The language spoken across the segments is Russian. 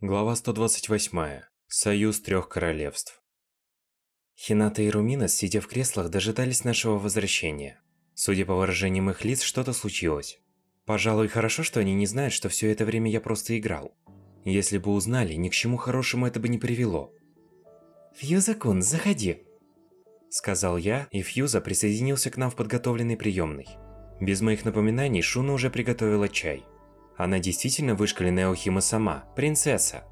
Глава 128. Союз трех королевств. Хината и Румина, сидя в креслах, дожидались нашего возвращения. Судя по выражениям их лиц, что-то случилось. Пожалуй, хорошо, что они не знают, что все это время я просто играл. Если бы узнали, ни к чему хорошему это бы не привело. «Фьюза-кун, заходи!» Сказал я, и Фьюза присоединился к нам в подготовленной приемной. Без моих напоминаний Шуна уже приготовила чай. Она действительно вышкаленная Охима сама, принцесса.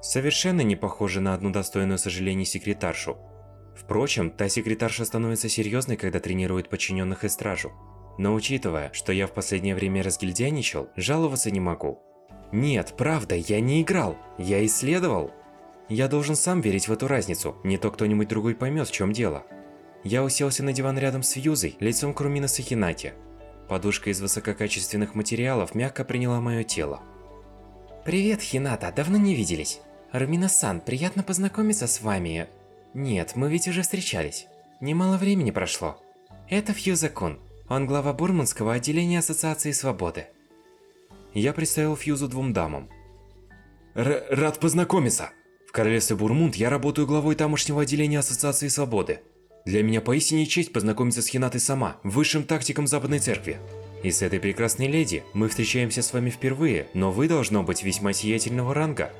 Совершенно не похожа на одну достойную сожалений секретаршу. Впрочем, та секретарша становится серьезной, когда тренирует подчиненных и стражу. Но учитывая, что я в последнее время разгильдяничал, жаловаться не могу. Нет, правда, я не играл, я исследовал. Я должен сам верить в эту разницу, не то кто-нибудь другой поймет, в чем дело. Я уселся на диван рядом с Фьюзой, лицом к Румина Сахинати. Подушка из высококачественных материалов мягко приняла мое тело. Привет, Хината, давно не виделись. Румина-сан, приятно познакомиться с вами. Нет, мы ведь уже встречались. Немало времени прошло. Это Фьюза-кун. Он глава Бурманского отделения Ассоциации Свободы. Я представил Фьюзу двум дамам. Р рад познакомиться. В королевстве Бурмунд я работаю главой тамошнего отделения Ассоциации Свободы. Для меня поистине честь познакомиться с Хинатой сама, высшим тактиком Западной Церкви. И с этой прекрасной леди мы встречаемся с вами впервые, но вы должно быть весьма сиятельного ранга.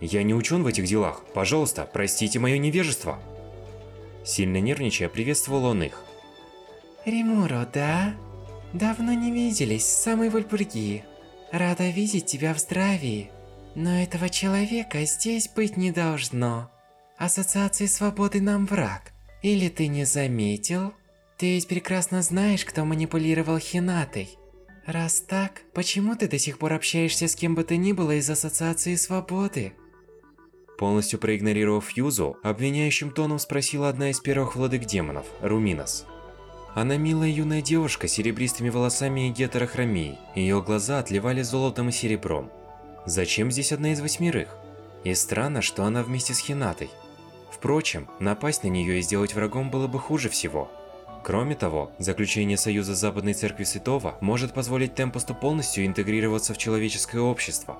Я не учен в этих делах, пожалуйста, простите мое невежество. Сильно нервничая, приветствовал он их. Римуро, да? Давно не виделись, самый Вальпурги. Рада видеть тебя в здравии. Но этого человека здесь быть не должно. Ассоциации Свободы нам враг. Или ты не заметил? Ты ведь прекрасно знаешь, кто манипулировал Хинатой. Раз так, почему ты до сих пор общаешься с кем бы то ни было из Ассоциации Свободы? Полностью проигнорировав Юзу, обвиняющим тоном спросила одна из первых владык демонов, Руминас. Она милая юная девушка с серебристыми волосами и гетерохромией. Ее глаза отливали золотом и серебром. Зачем здесь одна из восьмерых? И странно, что она вместе с Хинатой. Впрочем, напасть на нее и сделать врагом было бы хуже всего. Кроме того, заключение союза Западной Церкви Святого может позволить Темпосту полностью интегрироваться в человеческое общество.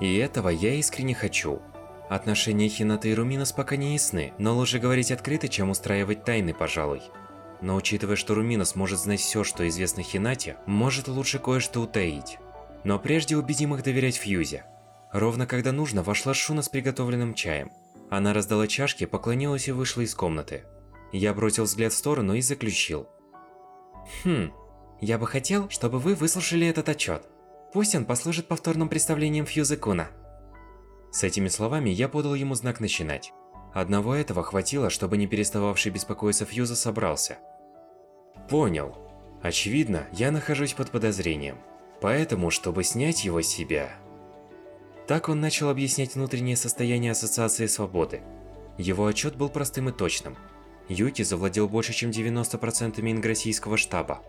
И этого я искренне хочу. Отношения Хината и Руминас пока не ясны, но лучше говорить открыто, чем устраивать тайны, пожалуй. Но учитывая, что Руминас может знать все, что известно Хинате, может лучше кое-что утаить. Но прежде убедим их доверять Фьюзе. Ровно когда нужно, вошла Шуна с приготовленным чаем. Она раздала чашки, поклонилась и вышла из комнаты. Я бросил взгляд в сторону и заключил. Хм, я бы хотел, чтобы вы выслушали этот отчет. Пусть он послужит повторным представлением Фьюзы Куна. С этими словами я подал ему знак начинать. Одного этого хватило, чтобы не перестававший беспокоиться Фьюза собрался. Понял. Очевидно, я нахожусь под подозрением. Поэтому, чтобы снять его с себя... Так он начал объяснять внутреннее состояние Ассоциации Свободы. Его отчет был простым и точным. Юки завладел больше чем 90% инграссийского штаба.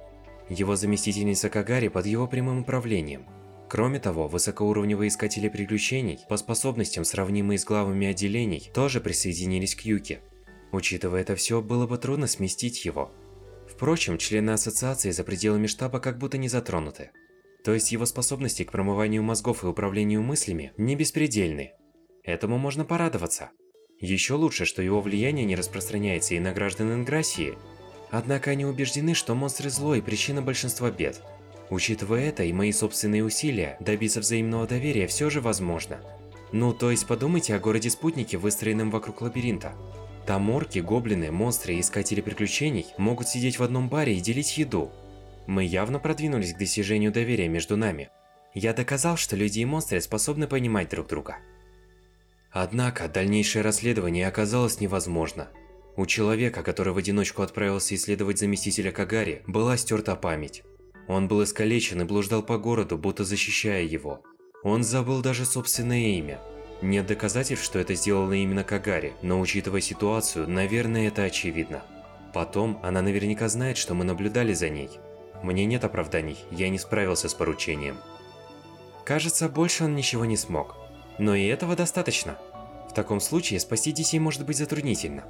Его заместительница Кагари под его прямым управлением. Кроме того, высокоуровневые искатели приключений, по способностям сравнимые с главами отделений, тоже присоединились к Юки. Учитывая это все, было бы трудно сместить его. Впрочем, члены ассоциации за пределами штаба как будто не затронуты. То есть его способности к промыванию мозгов и управлению мыслями не беспредельны. Этому можно порадоваться. Еще лучше, что его влияние не распространяется и на граждан Инграссии. Однако они убеждены, что монстры зло и причина большинства бед. Учитывая это и мои собственные усилия, добиться взаимного доверия все же возможно. Ну, то есть подумайте о городе-спутнике, выстроенном вокруг лабиринта. Там орки, гоблины, монстры и искатели приключений могут сидеть в одном баре и делить еду. Мы явно продвинулись к достижению доверия между нами. Я доказал, что люди и монстры способны понимать друг друга. Однако, дальнейшее расследование оказалось невозможно. У человека, который в одиночку отправился исследовать заместителя Кагари, была стерта память. Он был искалечен и блуждал по городу, будто защищая его. Он забыл даже собственное имя. Нет доказательств, что это сделано именно Кагари, но учитывая ситуацию, наверное, это очевидно. Потом, она наверняка знает, что мы наблюдали за ней. Мне нет оправданий, я не справился с поручением. Кажется, больше он ничего не смог. Но и этого достаточно. В таком случае спасти детей может быть затруднительно.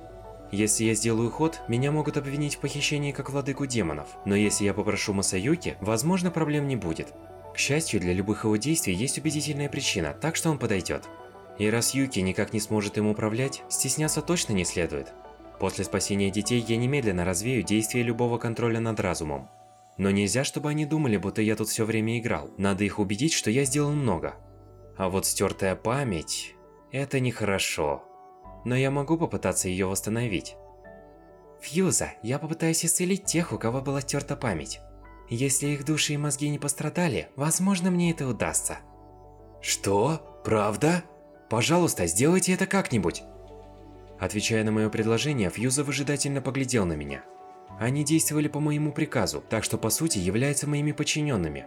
Если я сделаю ход, меня могут обвинить в похищении как владыку демонов. Но если я попрошу Масаюки, возможно проблем не будет. К счастью, для любых его действий есть убедительная причина, так что он подойдет. И раз Юки никак не сможет им управлять, стесняться точно не следует. После спасения детей я немедленно развею действие любого контроля над разумом. Но нельзя, чтобы они думали, будто я тут все время играл. Надо их убедить, что я сделал много. А вот стертая память... Это нехорошо. Но я могу попытаться ее восстановить. Фьюза, я попытаюсь исцелить тех, у кого была стерта память. Если их души и мозги не пострадали, возможно мне это удастся. Что? Правда? Пожалуйста, сделайте это как-нибудь. Отвечая на мое предложение, Фьюза выжидательно поглядел на меня. Они действовали по моему приказу, так что по сути являются моими подчиненными.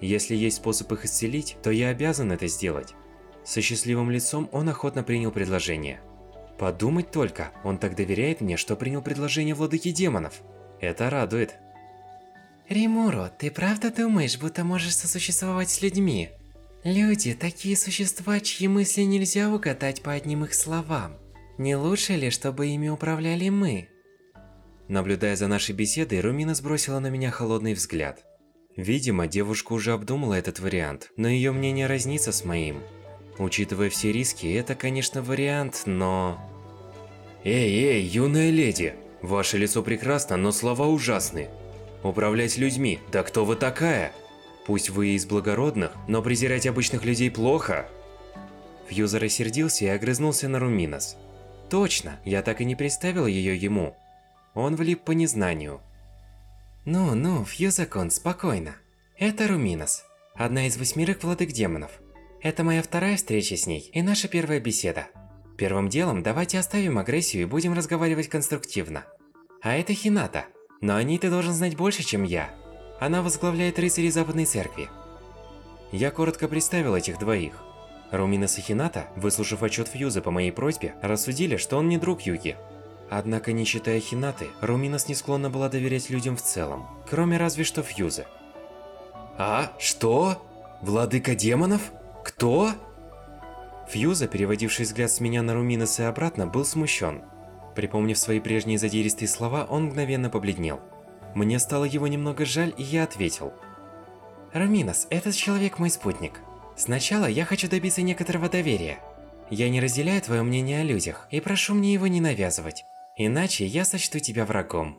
Если есть способ их исцелить, то я обязан это сделать. Со счастливым лицом он охотно принял предложение. Подумать только, он так доверяет мне, что принял предложение владыки демонов. Это радует. Римуро, ты правда думаешь, будто можешь сосуществовать с людьми? Люди – такие существа, чьи мысли нельзя угадать по одним их словам. Не лучше ли, чтобы ими управляли мы? Наблюдая за нашей беседой, Румина сбросила на меня холодный взгляд. Видимо, девушка уже обдумала этот вариант, но ее мнение разнится с моим. Учитывая все риски, это, конечно, вариант, но... Эй, эй, юная леди! Ваше лицо прекрасно, но слова ужасны. Управлять людьми, да кто вы такая? Пусть вы из благородных, но презирать обычных людей плохо. Фьюзер рассердился и огрызнулся на Руминос. Точно, я так и не представил ее ему. Он влип по незнанию. Ну-ну, Фьюзакон, спокойно. Это Руминос, одна из восьмерых владык демонов. Это моя вторая встреча с ней и наша первая беседа. Первым делом давайте оставим агрессию и будем разговаривать конструктивно. А это Хината, но о ней ты должен знать больше, чем я. Она возглавляет рыцарей Западной Церкви. Я коротко представил этих двоих. Руминос и Хината, выслушав отчет Фьюза по моей просьбе, рассудили, что он не друг Юки. Однако, не считая Хинаты, Руминос не склонна была доверять людям в целом, кроме разве что Фьюза. «А? Что? Владыка демонов? Кто?» Фьюза, переводивший взгляд с меня на Руминоса и обратно, был смущен. Припомнив свои прежние задиристые слова, он мгновенно побледнел. Мне стало его немного жаль, и я ответил. «Руминос, этот человек мой спутник. Сначала я хочу добиться некоторого доверия. Я не разделяю твое мнение о людях, и прошу мне его не навязывать. Иначе я сочту тебя врагом.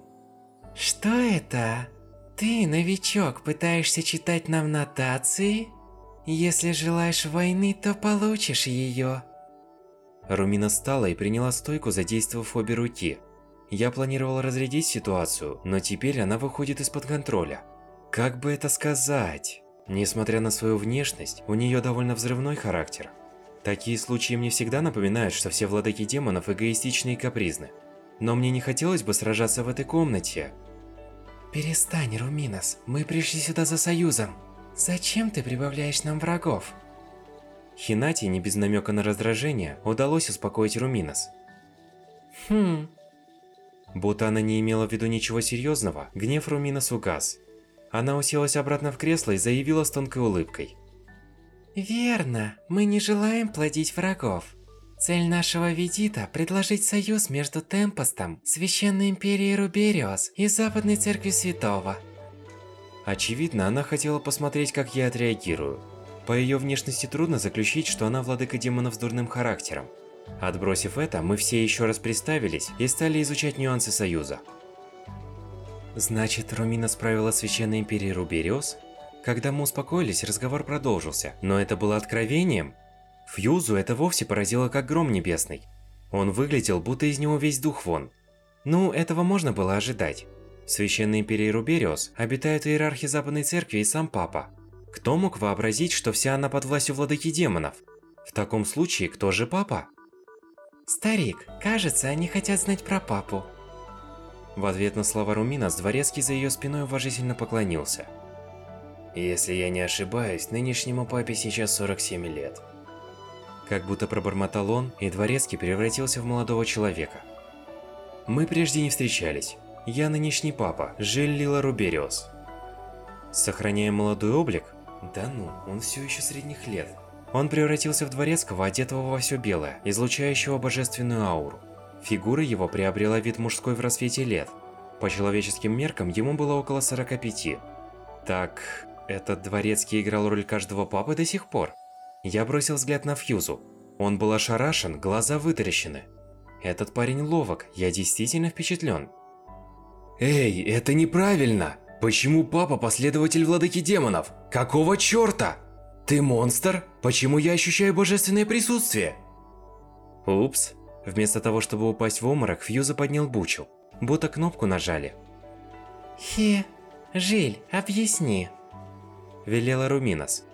Что это? Ты, новичок, пытаешься читать нам нотации? Если желаешь войны, то получишь ее. Румина встала и приняла стойку, задействовав обе руки. Я планировал разрядить ситуацию, но теперь она выходит из-под контроля. Как бы это сказать? Несмотря на свою внешность, у нее довольно взрывной характер. Такие случаи мне всегда напоминают, что все владыки демонов эгоистичны и капризны. Но мне не хотелось бы сражаться в этой комнате. Перестань, Руминос, мы пришли сюда за союзом. Зачем ты прибавляешь нам врагов? Хинати, не без намека на раздражение, удалось успокоить Руминос. Хм. Будто она не имела в виду ничего серьезного, гнев Руминос угас. Она уселась обратно в кресло и заявила с тонкой улыбкой. Верно, мы не желаем плодить врагов. Цель нашего визита – предложить союз между Темпостом, Священной Империей Рубериос и Западной Церковью Святого. Очевидно, она хотела посмотреть, как я отреагирую. По ее внешности трудно заключить, что она владыка демонов с дурным характером. Отбросив это, мы все еще раз представились и стали изучать нюансы союза. Значит, Румина справила Священной Империи Рубериос? Когда мы успокоились, разговор продолжился, но это было откровением. Фьюзу это вовсе поразило как гром небесный. Он выглядел, будто из него весь дух вон. Ну, этого можно было ожидать. В Священной Империи Рубериос обитают иерархи Западной Церкви и сам Папа. Кто мог вообразить, что вся она под властью владыки демонов? В таком случае, кто же Папа? Старик, кажется, они хотят знать про Папу. В ответ на слова Руминас, Дворецкий за ее спиной уважительно поклонился. Если я не ошибаюсь, нынешнему папе сейчас 47 лет. Как будто пробормотал он, и Дворецкий превратился в молодого человека. Мы прежде не встречались. Я нынешний папа, Жиль Лила Рубериос. Сохраняя молодой облик? Да ну, он все еще средних лет. Он превратился в Дворецкого, одетого во все белое, излучающего божественную ауру. Фигура его приобрела вид мужской в рассвете лет. По человеческим меркам ему было около 45. Так, этот дворецкий играл роль каждого папы до сих пор. Я бросил взгляд на Фьюзу. Он был ошарашен, глаза вытаращены. Этот парень ловок, я действительно впечатлен. Эй, это неправильно! Почему папа последователь владыки демонов? Какого черта? Ты монстр? Почему я ощущаю божественное присутствие? Упс. Вместо того, чтобы упасть в обморок, Фьюза поднял бучу. Будто кнопку нажали. Хе, Жиль, объясни. Велела Руминос.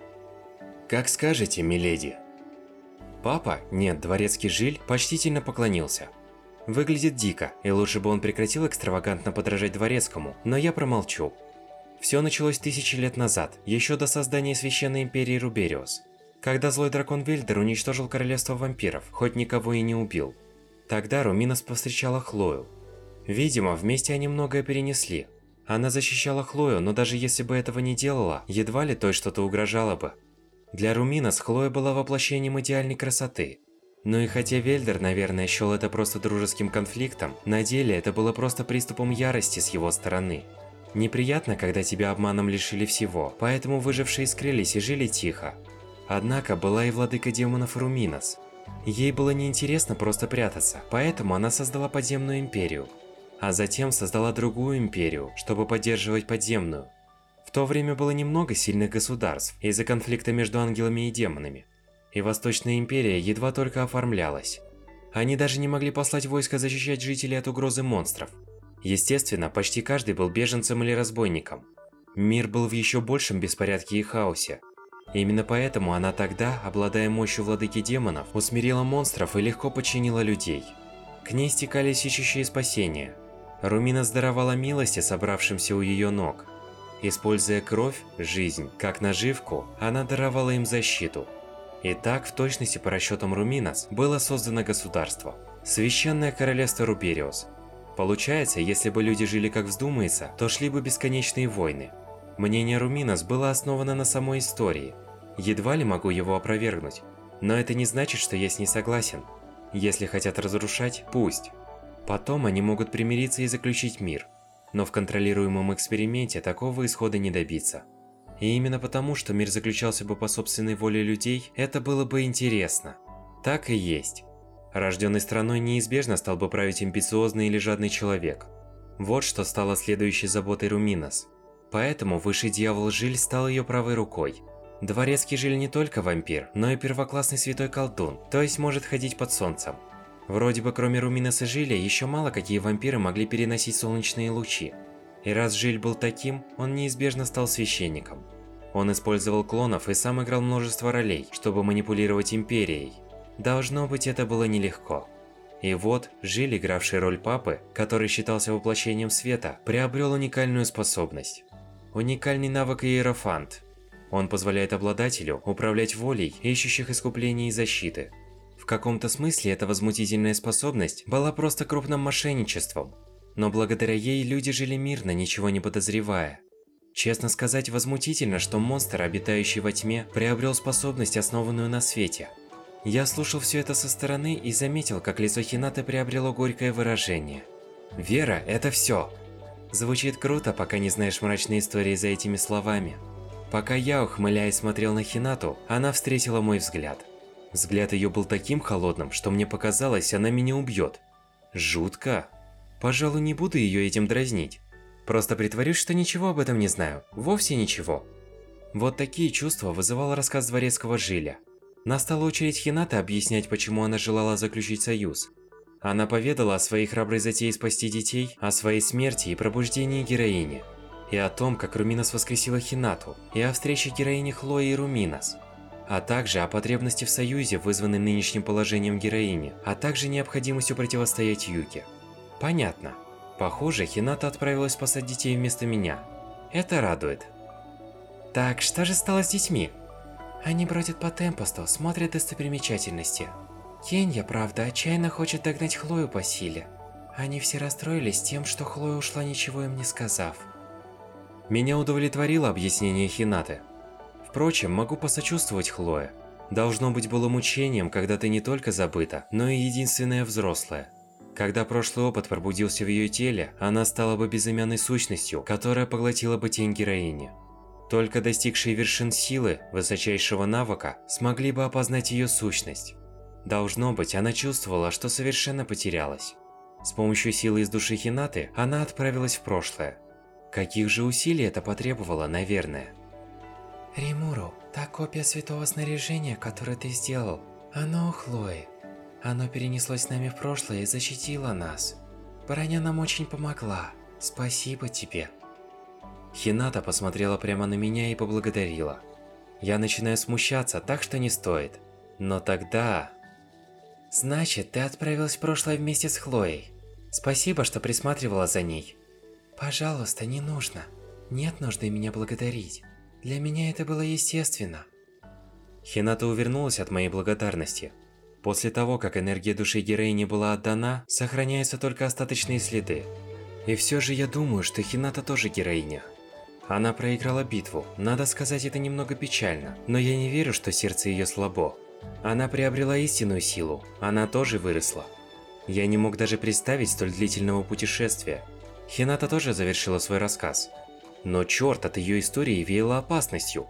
Как скажете, миледи. Папа, нет, дворецкий Жиль, почтительно поклонился. Выглядит дико, и лучше бы он прекратил экстравагантно подражать дворецкому, но я промолчу. Все началось тысячи лет назад, еще до создания Священной Империи Рубериус. Когда злой дракон Вельдер уничтожил королевство вампиров, хоть никого и не убил. Тогда Руминос повстречала Хлою. Видимо, вместе они многое перенесли. Она защищала Хлою, но даже если бы этого не делала, едва ли той что-то угрожало бы. Для Руминос Хлоя была воплощением идеальной красоты. Ну и хотя Вельдер, наверное, счел это просто дружеским конфликтом, на деле это было просто приступом ярости с его стороны. Неприятно, когда тебя обманом лишили всего, поэтому выжившие скрылись и жили тихо. Однако была и владыка демонов Руминос. Ей было неинтересно просто прятаться, поэтому она создала подземную империю. А затем создала другую империю, чтобы поддерживать подземную. В то время было немного сильных государств из-за конфликта между ангелами и демонами. И Восточная империя едва только оформлялась. Они даже не могли послать войско защищать жителей от угрозы монстров. Естественно, почти каждый был беженцем или разбойником. Мир был в еще большем беспорядке и хаосе, Именно поэтому она тогда, обладая мощью владыки демонов, усмирила монстров и легко подчинила людей. К ней стекались ищущие спасения. Румина даровала милости собравшимся у ее ног. Используя кровь, жизнь, как наживку, она даровала им защиту. И так, в точности по расчетам Руминас, было создано государство. Священное королевство Рубериус. Получается, если бы люди жили как вздумается, то шли бы бесконечные войны. Мнение Руминос было основано на самой истории. Едва ли могу его опровергнуть. Но это не значит, что я с ней согласен. Если хотят разрушать, пусть. Потом они могут примириться и заключить мир. Но в контролируемом эксперименте такого исхода не добиться. И именно потому, что мир заключался бы по собственной воле людей, это было бы интересно. Так и есть. Рожденный страной неизбежно стал бы править амбициозный или жадный человек. Вот что стало следующей заботой Руминос. Поэтому высший дьявол Жиль стал ее правой рукой. Дворецкий Жиль не только вампир, но и первоклассный святой колдун, то есть может ходить под солнцем. Вроде бы кроме Руминаса Жиля, еще мало какие вампиры могли переносить солнечные лучи. И раз Жиль был таким, он неизбежно стал священником. Он использовал клонов и сам играл множество ролей, чтобы манипулировать Империей. Должно быть, это было нелегко. И вот, Жиль, игравший роль папы, который считался воплощением света, приобрел уникальную способность. Уникальный навык Иерофант. Он позволяет обладателю управлять волей ищущих искупления и защиты. В каком-то смысле эта возмутительная способность была просто крупным мошенничеством. Но благодаря ей люди жили мирно, ничего не подозревая. Честно сказать, возмутительно, что монстр, обитающий во тьме, приобрел способность, основанную на свете. Я слушал все это со стороны и заметил, как лицо Хинаты приобрело горькое выражение. Вера – это все. Звучит круто, пока не знаешь мрачной истории за этими словами. Пока я, ухмыляясь, смотрел на Хинату, она встретила мой взгляд. Взгляд ее был таким холодным, что мне показалось, она меня убьет. Жутко. Пожалуй, не буду ее этим дразнить. Просто притворюсь, что ничего об этом не знаю. Вовсе ничего. Вот такие чувства вызывал рассказ дворецкого Жиля. Настала очередь Хината объяснять, почему она желала заключить союз. Она поведала о своей храброй затее спасти детей, о своей смерти и пробуждении героини. И о том, как Руминос воскресила Хинату, и о встрече героини Хлои и Руминос. А также о потребности в союзе, вызванной нынешним положением героини, а также необходимостью противостоять Юке. Понятно. Похоже, Хината отправилась спасать детей вместо меня. Это радует. Так, что же стало с детьми? Они бродят по Темпосту, смотрят достопримечательности. Кенья, правда, отчаянно хочет догнать Хлою по силе. Они все расстроились тем, что Хлоя ушла, ничего им не сказав. Меня удовлетворило объяснение Хинаты. Впрочем, могу посочувствовать Хлое. Должно быть было мучением, когда ты не только забыта, но и единственная взрослая. Когда прошлый опыт пробудился в ее теле, она стала бы безымянной сущностью, которая поглотила бы тень героини. Только достигшие вершин силы, высочайшего навыка, смогли бы опознать ее сущность. Должно быть, она чувствовала, что совершенно потерялась. С помощью силы из души Хинаты она отправилась в прошлое. Каких же усилий это потребовало, наверное. Римуру, та копия святого снаряжения, которое ты сделал, оно у Хлои. Оно перенеслось с нами в прошлое и защитило нас. Броня нам очень помогла. Спасибо тебе. Хината посмотрела прямо на меня и поблагодарила. Я начинаю смущаться, так что не стоит. Но тогда... Значит, ты отправилась в прошлое вместе с Хлоей. Спасибо, что присматривала за ней. Пожалуйста, не нужно. Нет нужды меня благодарить. Для меня это было естественно. Хината увернулась от моей благодарности. После того, как энергия души героини была отдана, сохраняются только остаточные следы. И все же я думаю, что Хината тоже героиня. Она проиграла битву, надо сказать, это немного печально, но я не верю, что сердце ее слабо. Она приобрела истинную силу, она тоже выросла. Я не мог даже представить столь длительного путешествия. Хината тоже завершила свой рассказ. Но черт, от ее истории веяло опасностью.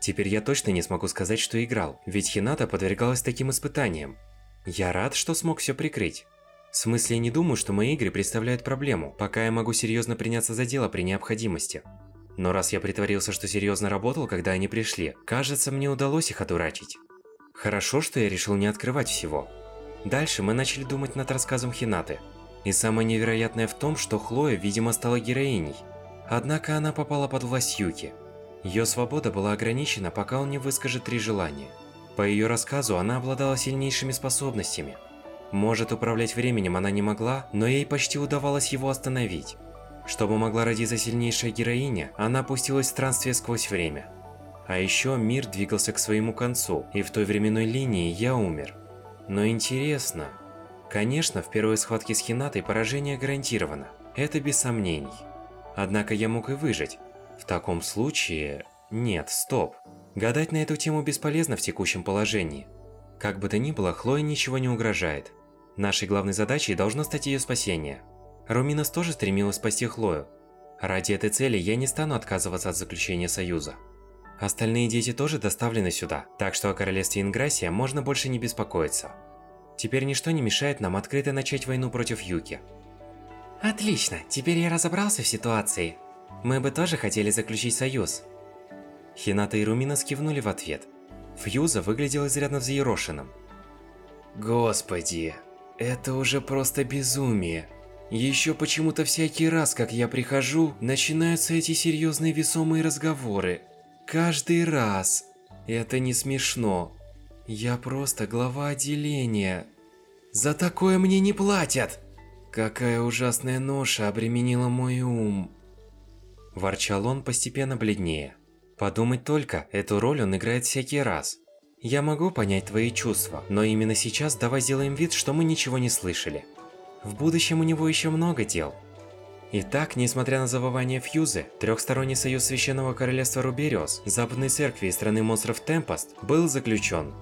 Теперь я точно не смогу сказать, что играл, ведь Хината подвергалась таким испытаниям. Я рад, что смог все прикрыть. В смысле, не думаю, что мои игры представляют проблему, пока я могу серьезно приняться за дело при необходимости. Но раз я притворился, что серьезно работал, когда они пришли, кажется, мне удалось их одурачить. Хорошо, что я решил не открывать всего. Дальше мы начали думать над рассказом Хинаты. И самое невероятное в том, что Хлоя, видимо, стала героиней. Однако она попала под власть Юки. Ее свобода была ограничена, пока он не выскажет три желания. По ее рассказу, она обладала сильнейшими способностями. Может, управлять временем она не могла, но ей почти удавалось его остановить. Чтобы могла родиться сильнейшая героиня, она пустилась в странствие сквозь время. А еще мир двигался к своему концу, и в той временной линии я умер. Но интересно... Конечно, в первой схватке с Хинатой поражение гарантировано. Это без сомнений. Однако я мог и выжить. В таком случае... Нет, стоп. Гадать на эту тему бесполезно в текущем положении. Как бы то ни было, Хлое ничего не угрожает. Нашей главной задачей должно стать ее спасение. Руминас тоже стремилась спасти Хлою. Ради этой цели я не стану отказываться от заключения союза. Остальные дети тоже доставлены сюда, так что о королевстве Инграсия можно больше не беспокоиться. Теперь ничто не мешает нам открыто начать войну против Юки. Отлично, теперь я разобрался в ситуации. Мы бы тоже хотели заключить союз. Хината и Румина скивнули в ответ. Фьюза выглядел изрядно взъерошенным. Господи, это уже просто безумие. Еще почему-то всякий раз, как я прихожу, начинаются эти серьезные весомые разговоры. Каждый раз. Это не смешно. Я просто глава отделения. За такое мне не платят! Какая ужасная ноша обременила мой ум. Ворчал он постепенно бледнее. Подумать только, эту роль он играет всякий раз. Я могу понять твои чувства, но именно сейчас давай сделаем вид, что мы ничего не слышали. В будущем у него еще много дел. Итак, несмотря на завывание Фьюзы, трехсторонний союз Священного Королевства Рубериос, Западной Церкви и страны монстров Темпост был заключен.